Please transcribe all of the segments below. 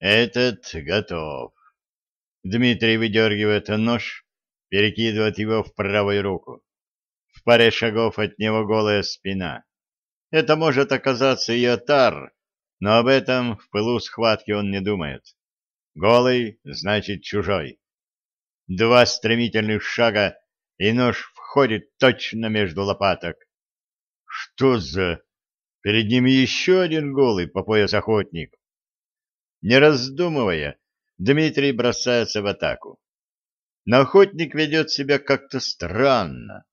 Этот готов. Дмитрий выдергивает нож, перекидывает его в правую руку. В паре шагов от него голая спина. Это может оказаться и отар, но об этом в пылу схватки он не думает. Голый значит чужой. Два стремительных шага, и нож входит точно между лопаток. Что за... Перед ним еще один голый по пояс охотник. Не раздумывая, Дмитрий бросается в атаку. Но охотник ведет себя как-то странно.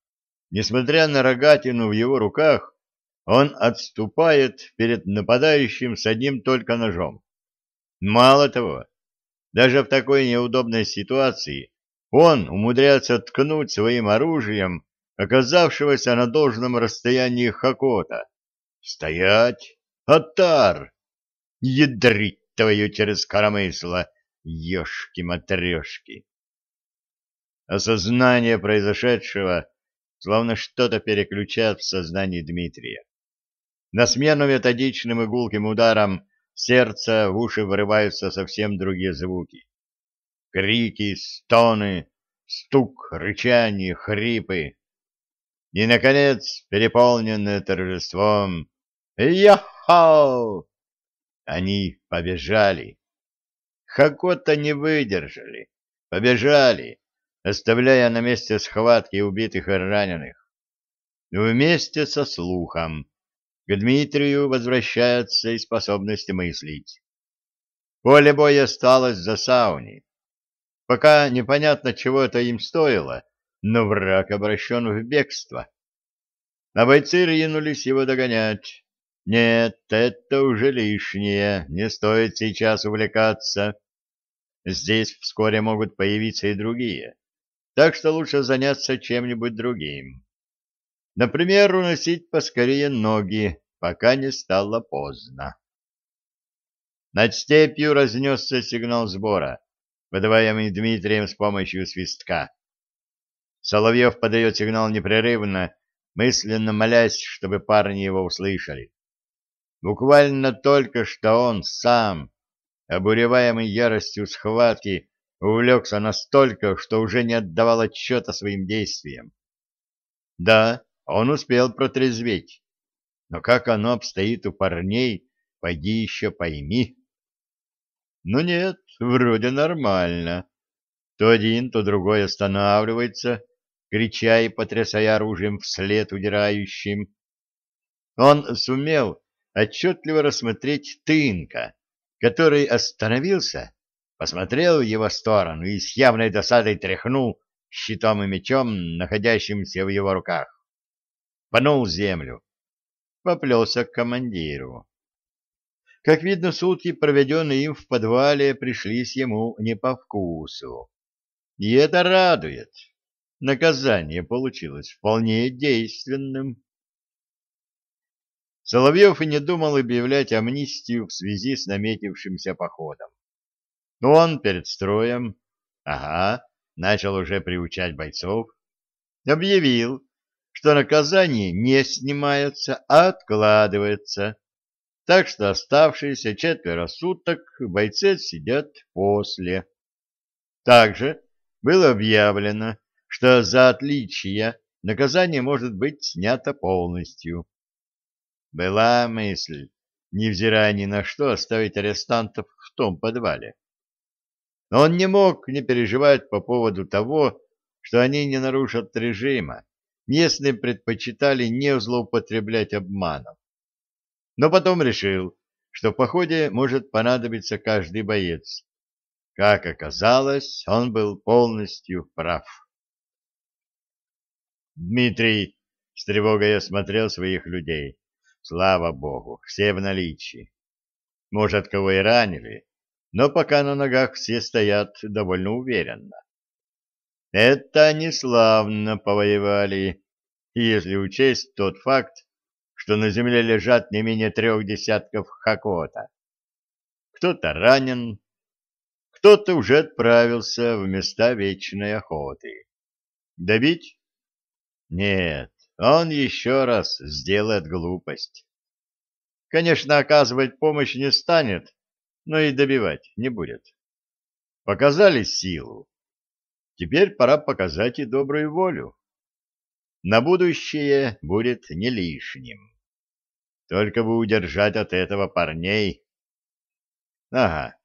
Несмотря на рогатину в его руках, он отступает перед нападающим с одним только ножом. Мало того, даже в такой неудобной ситуации он умудряется ткнуть своим оружием оказавшегося на должном расстоянии Хакота. «Стоять! Атар! Ядрить твою через коромысло, ешки-матрешки!» Осознание произошедшего словно что-то переключает в сознании Дмитрия. На смену методичным и гулким ударам сердца в уши вырываются совсем другие звуки. Крики, стоны, стук, рычание, хрипы. И, наконец, переполненные торжеством «Яхау!» Они побежали. Хакота не выдержали. Побежали, оставляя на месте схватки убитых и раненых. Вместе со слухом к Дмитрию возвращается и способность мыслить. Поле боя осталось за сауни. Пока непонятно, чего это им стоило, но враг обращен в бегство. А бойцы ринулись его догонять. Нет, это уже лишнее, не стоит сейчас увлекаться. Здесь вскоре могут появиться и другие, так что лучше заняться чем-нибудь другим. Например, уносить поскорее ноги, пока не стало поздно. Над степью разнесся сигнал сбора, выдаваемый Дмитрием с помощью свистка. Соловьев подает сигнал непрерывно, мысленно молясь, чтобы парни его услышали. Буквально только что он сам, обуреваемый яростью схватки, увлекся настолько, что уже не отдавал отчета своим действиям. Да, он успел протрезветь. Но как оно обстоит у парней, пойди еще пойми. Ну нет, вроде нормально. То один, то другой останавливается, крича и потрясая оружием вслед удирающим. Он сумел отчетливо рассмотреть Тынка, который остановился, посмотрел в его сторону и с явной досадой тряхнул щитом и мечом, находящимся в его руках пнул землю, поплелся к командиру. Как видно, сутки, проведенные им в подвале, пришлись ему не по вкусу. И это радует. Наказание получилось вполне действенным. Соловьев и не думал объявлять амнистию в связи с наметившимся походом. Но он перед строем, ага, начал уже приучать бойцов, объявил, что наказание не снимается, а откладывается, так что оставшиеся четверо суток бойцы сидят после. Также было объявлено, что за отличие наказание может быть снято полностью. Была мысль, невзирая ни на что, оставить арестантов в том подвале. Но он не мог не переживать по поводу того, что они не нарушат режима, местные предпочитали не злоупотреблять обманом. Но потом решил, что в походе может понадобиться каждый боец. Как оказалось, он был полностью прав. Дмитрий с тревогой осмотрел своих людей. Слава богу, все в наличии. Может, кого и ранили, но пока на ногах все стоят довольно уверенно. Это они славно повоевали, если учесть тот факт, что на земле лежат не менее трех десятков хакота. Кто-то ранен, кто-то уже отправился в места вечной охоты. Добить? Нет, он еще раз сделает глупость. Конечно, оказывать помощь не станет, но и добивать не будет. Показали силу. Теперь пора показать и добрую волю. На будущее будет не лишним. Только бы удержать от этого парней. Ага.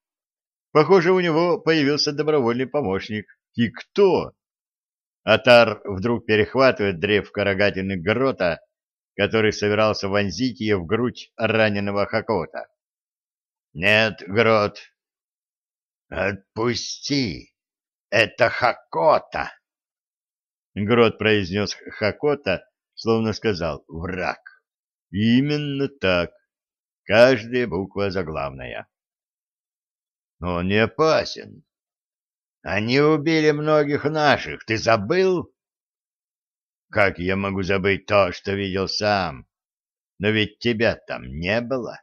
Похоже, у него появился добровольный помощник. И кто? Атар вдруг перехватывает древко рогатины грота, который собирался вонзить ее в грудь раненого Хакота. «Нет, грот!» «Отпусти! Это Хакота!» Грот произнес Хакота, словно сказал «враг». Именно так. Каждая буква заглавная. Он не опасен. Они убили многих наших, ты забыл? Как я могу забыть то, что видел сам? Но ведь тебя там не было.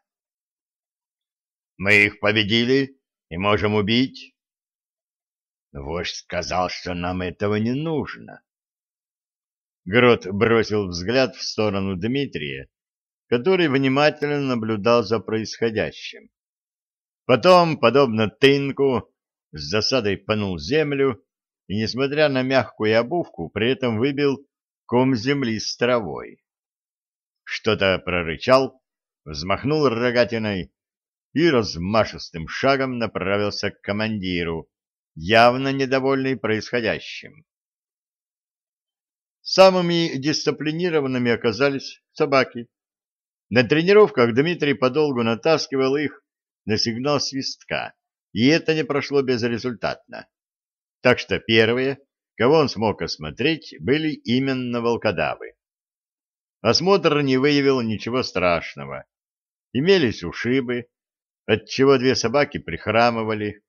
Мы их победили и можем убить. Вождь сказал, что нам этого не нужно. Грот бросил взгляд в сторону Дмитрия, который внимательно наблюдал за происходящим. Потом, подобно тынку, с засадой пнул землю и, несмотря на мягкую обувку, при этом выбил ком земли с травой. Что-то прорычал, взмахнул рогатиной и размашистым шагом направился к командиру, явно недовольный происходящим. Самыми дисциплинированными оказались собаки. На тренировках Дмитрий подолгу натаскивал их на сигнал свистка, и это не прошло безрезультатно. Так что первые, кого он смог осмотреть, были именно волкодавы. Осмотр не выявил ничего страшного. Имелись ушибы, отчего две собаки прихрамывали,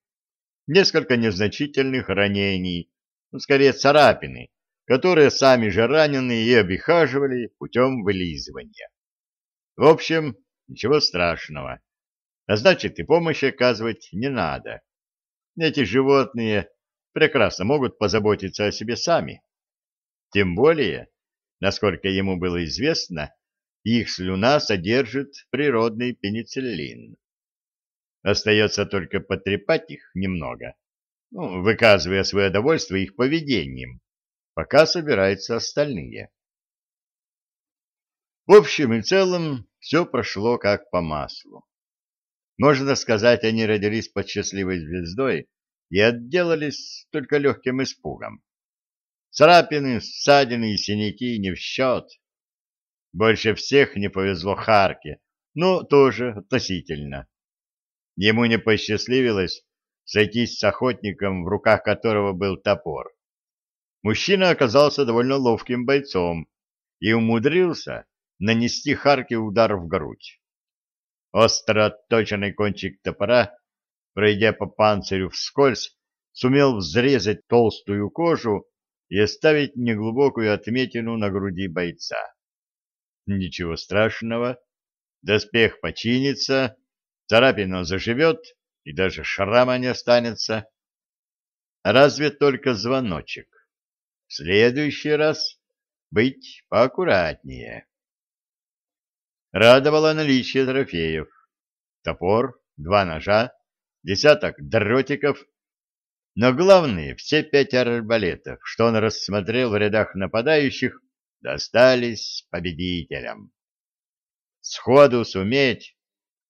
несколько незначительных ранений, ну, скорее царапины, которые сами же раненые и обихаживали путем вылизывания. В общем, ничего страшного а значит и помощи оказывать не надо. Эти животные прекрасно могут позаботиться о себе сами. Тем более, насколько ему было известно, их слюна содержит природный пенициллин. Остается только потрепать их немного, ну, выказывая свое довольство их поведением, пока собираются остальные. В общем и целом, все прошло как по маслу. Можно сказать, они родились под счастливой звездой и отделались только легким испугом. Царапины, ссадины и синяки не в счет. Больше всех не повезло Харке, но тоже относительно. Ему не посчастливилось сойтись с охотником, в руках которого был топор. Мужчина оказался довольно ловким бойцом и умудрился нанести Харке удар в грудь. Остро отточенный кончик топора, пройдя по панцирю вскользь, сумел взрезать толстую кожу и оставить неглубокую отметину на груди бойца. Ничего страшного, доспех починится, царапина заживет и даже шрама не останется. Разве только звоночек. В следующий раз быть поаккуратнее. Радовало наличие трофеев. Топор, два ножа, десяток дротиков, но главное, все пять арбалетов, что он рассмотрел в рядах нападающих, достались победителям. Сходу суметь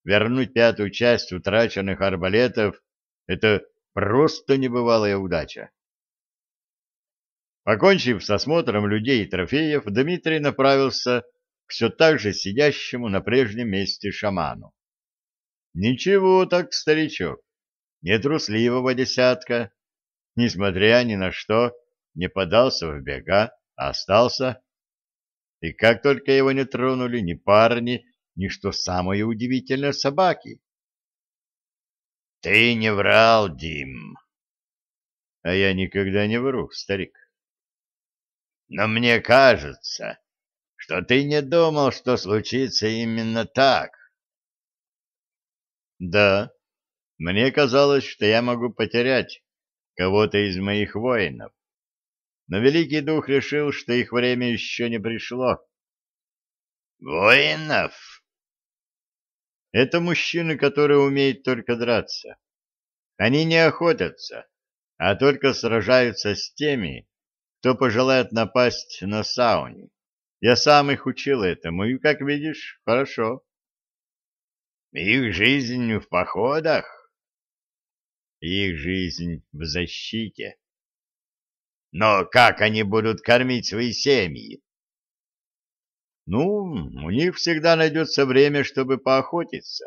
вернуть пятую часть утраченных арбалетов — это просто небывалая удача. Покончив с осмотром людей и трофеев, Дмитрий направился все так же сидящему на прежнем месте шаману. Ничего так, старичок, не трусливого десятка, несмотря ни на что, не подался в бега, а остался. И как только его не тронули ни парни, ни, что самое удивительное, собаки. — Ты не врал, Дим. — А я никогда не вру, старик. — Но мне кажется, что ты не думал, что случится именно так. Да, мне казалось, что я могу потерять кого-то из моих воинов, но Великий Дух решил, что их время еще не пришло. Воинов? Это мужчины, которые умеют только драться. Они не охотятся, а только сражаются с теми, кто пожелает напасть на сауне. Я сам их учил этому, и, как видишь, хорошо. Их жизнь в походах, их жизнь в защите. Но как они будут кормить свои семьи? Ну, у них всегда найдется время, чтобы поохотиться.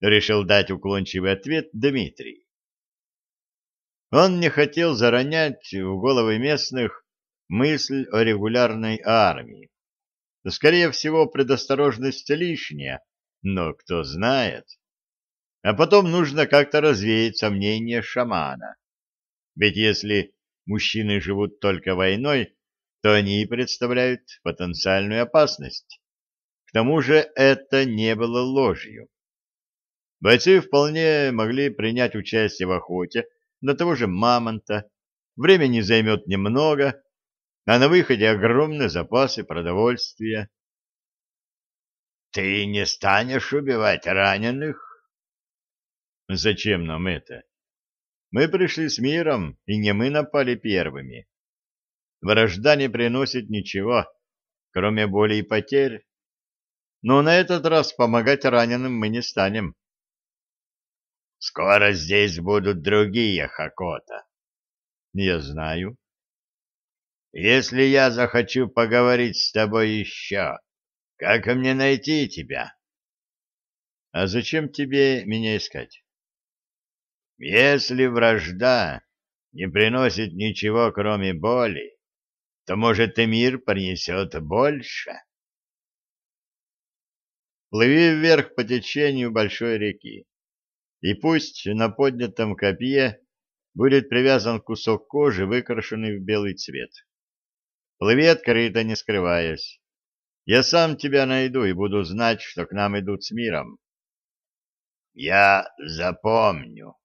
Решил дать уклончивый ответ Дмитрий. Он не хотел заронять в головы местных мысль о регулярной армии. Скорее всего, предосторожность лишняя, но кто знает. А потом нужно как-то развеять сомнения шамана. Ведь если мужчины живут только войной, то они и представляют потенциальную опасность. К тому же это не было ложью. Бойцы вполне могли принять участие в охоте на того же мамонта, времени займет немного, а на выходе огромные запасы продовольствия. Ты не станешь убивать раненых? Зачем нам это? Мы пришли с миром, и не мы напали первыми. Вражда не приносит ничего, кроме боли и потерь. Но на этот раз помогать раненым мы не станем. Скоро здесь будут другие Хакота. Я знаю. Если я захочу поговорить с тобой еще, как мне найти тебя? А зачем тебе меня искать? Если вражда не приносит ничего, кроме боли, то, может, и мир принесет больше. Плыви вверх по течению большой реки, и пусть на поднятом копье будет привязан кусок кожи, выкрашенный в белый цвет. Плыви открыто, не скрываясь. Я сам тебя найду и буду знать, что к нам идут с миром. Я запомню.